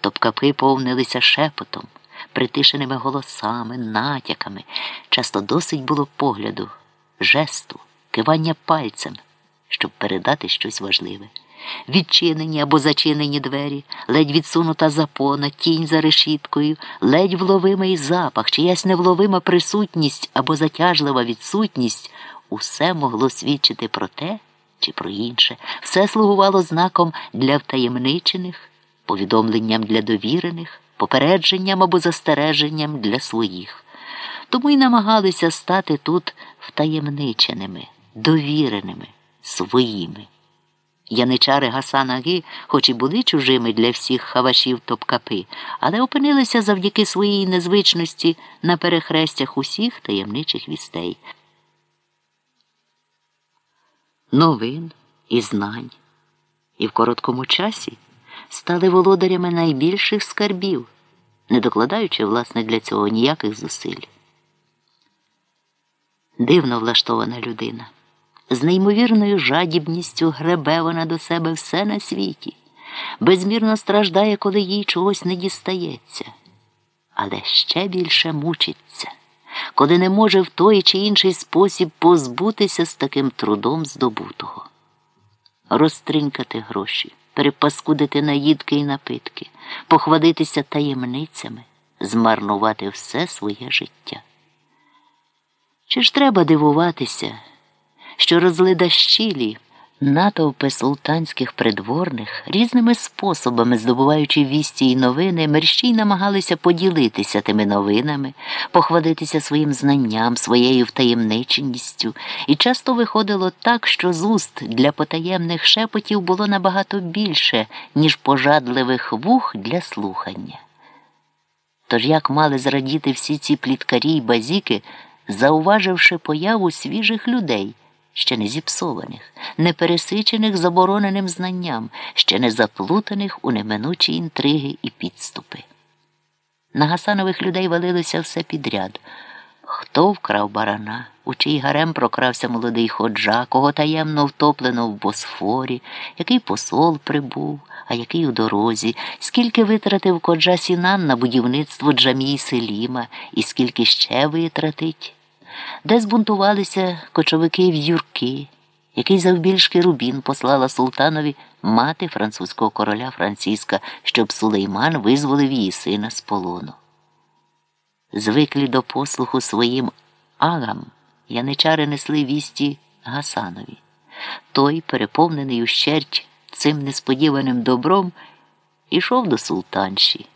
Топкапи повнилися шепотом, притишеними голосами, натяками. Часто досить було погляду, жесту, кивання пальцем, щоб передати щось важливе. Відчинені або зачинені двері, ледь відсунута запона, тінь за решіткою, ледь вловимий запах, чиясь невловима присутність або затяжлива відсутність усе могло свідчити про те чи про інше, все слугувало знаком для втаємничених, повідомленням для довірених, попередженням або застереженням для своїх. Тому й намагалися стати тут втаємниченими, довіреними, своїми. Яничари Гасанаги, хоч і були чужими для всіх хавашів топкапи, але опинилися завдяки своїй незвичності на перехрестях усіх таємничих вістей. Новин і знань, і в короткому часі стали володарями найбільших скарбів, не докладаючи, власне, для цього ніяких зусиль. Дивно влаштована людина. З неймовірною жадібністю гребе вона до себе все на світі, безмірно страждає, коли їй чогось не дістається, але ще більше мучиться, коли не може в той чи інший спосіб позбутися з таким трудом здобутого, розтринькати гроші, перепаскудити наїдки і напитки, похвалитися таємницями, змарнувати все своє життя. Чи ж треба дивуватися? що розлидащилі натовпи султанських придворних різними способами, здобуваючи вісті й новини, мерщій намагалися поділитися тими новинами, похвалитися своїм знанням, своєю втаємниченістю, і часто виходило так, що з уст для потаємних шепотів було набагато більше, ніж пожадливих вух для слухання. Тож як мали зрадіти всі ці пліткарі й базіки, зауваживши появу свіжих людей? Ще не зіпсованих, не пересичених забороненим знанням, ще не заплутаних у неминучі інтриги і підступи. На Гасанових людей валилося все підряд. Хто вкрав барана, у чий гарем прокрався молодий ходжа, кого таємно втоплено в босфорі, який посол прибув, а який у дорозі, скільки витратив коджа Сінан на будівництво Джамії Селіма? І скільки ще витратить де збунтувалися кочовики в юрки, який завбільшки рубін послала султанові мати французького короля Франциска, щоб Сулейман визволив її сина з полону. Звиклі до послуху своїм агам, яничари несли вісті Гасанові. Той, переповнений ущерть цим несподіваним добром, ішов до султанші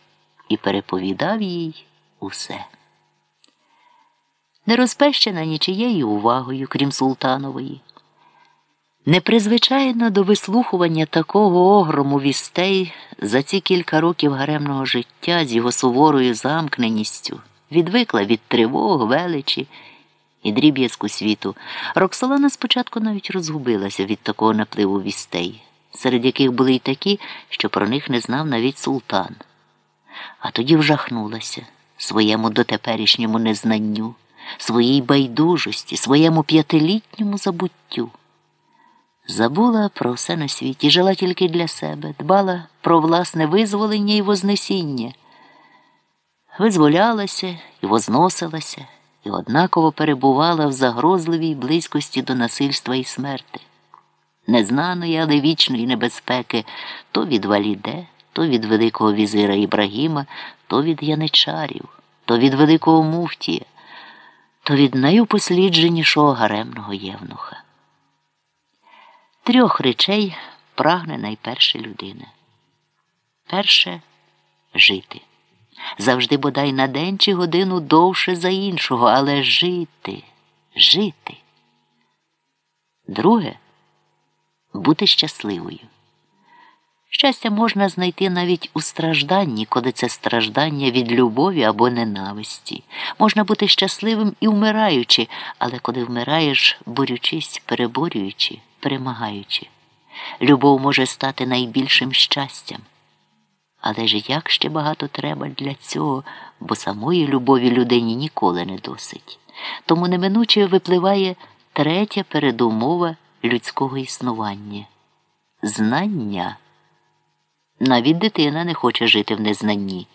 і переповідав їй усе не розпещена нічією увагою, крім султанової. Непризвичайно до вислухування такого огрому вістей за ці кілька років гаремного життя з його суворою замкненістю, відвикла від тривог, величі і дріб'язку світу, Роксолана спочатку навіть розгубилася від такого напливу вістей, серед яких були й такі, що про них не знав навіть султан. А тоді вжахнулася своєму дотеперішньому незнанню своїй байдужості, своєму п'ятилітньому забуттю. Забула про все на світі, жила тільки для себе, дбала про власне визволення і вознесіння, визволялася і возносилася, і однаково перебувала в загрозливій близькості до насильства і смерти, незнаної, але вічної небезпеки то від валіде, то від Великого візира Ібрагіма, то від яничарів, то від Великого Муфтія то від найупослідженішого гаремного євнуха. Трьох речей прагне найперше людина. Перше жити. Завжди бодай на день чи годину довше за іншого, але жити, жити. Друге бути щасливою. Щастя можна знайти навіть у стражданні, коли це страждання від любові або ненависті. Можна бути щасливим і вмираючи, але коли вмираєш, борючись, переборюючи, перемагаючи. Любов може стати найбільшим щастям. Але ж як ще багато треба для цього, бо самої любові людині ніколи не досить. Тому неминуче випливає третя передумова людського існування знання Навіть дитина не хоче жити в незнанні.